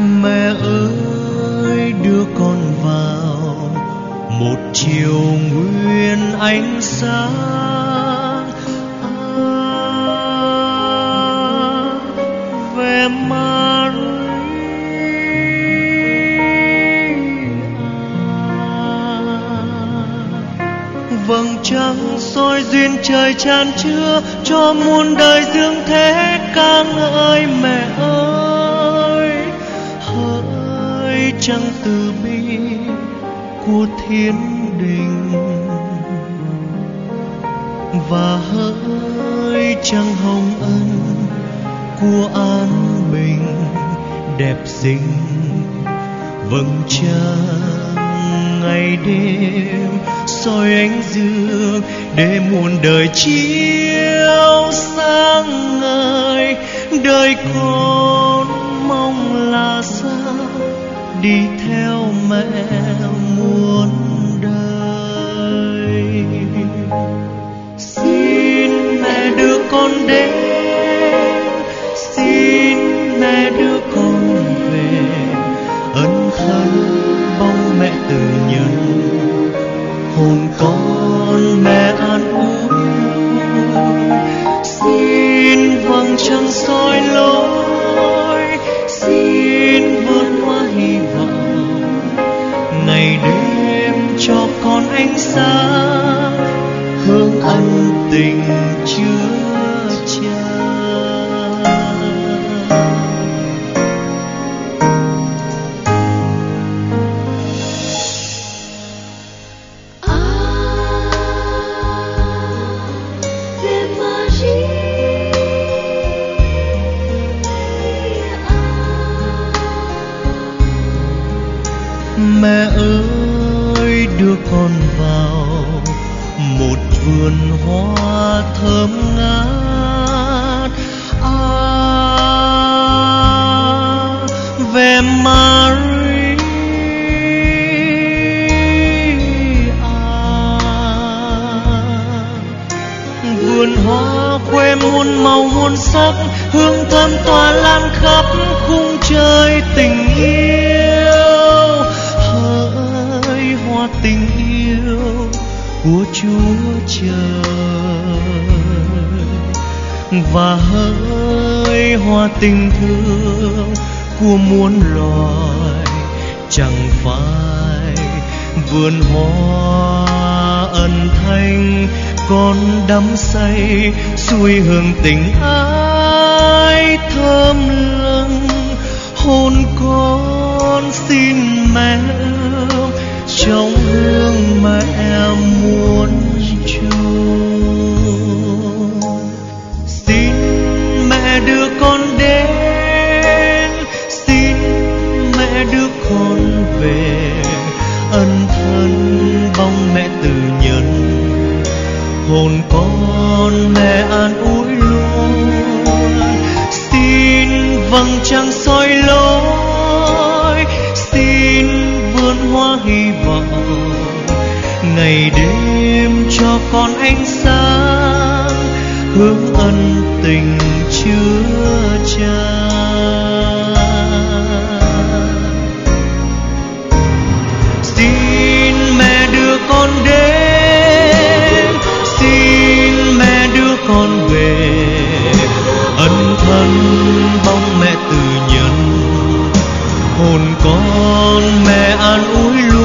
mẹ ơi đưa con vào một chiều nguyên ánh sáng. À, về à. vầng trăng soi duyên trời chan chứa cho muôn đời dương thế ca thiên đình. Và hỡi trăng hồng ân của an bình đẹp xinh vầng trăng ngày đêm soi ánh dương để muôn đời chiếu sáng ngời. Đời con mong là sao? Đi theo mẹ mùa đến xin mẹ đưa con về ân thân bao mẹ từ nhân hồn con mẹ an ủi xin vầng trăng soi lối xin vườn hoa hy vọng ngày đêm cho con ánh sáng hương ân tình chưa mẹ ơi đưa con vào một vườn hoa thơm ngát. À, về Maria. Vườn hoa quê muôn màu muôn sắc hương thơm tỏa lan khắp khung trời tình yêu. Và hỡi hoa tình thương của muôn loài chẳng phải vườn hoa ân thanh con đắm say xuôi hương tình ai thơm lừng hôn con xin mẹ trong hương mẹ muốn mẹ đưa con đến. Xin mẹ đưa con về. Ân thân bóng mẹ từ nhân hồn con mẹ an ủi luôn. Xin vầng trăng soi lối. Xin vườn hoa hy vọng. Ngày đêm cho con anh tình chưa cha, xin mẹ đưa con đến xin mẹ đưa con về. Ân thân bóng mẹ từ nhân hồn con mẹ an ủi luôn.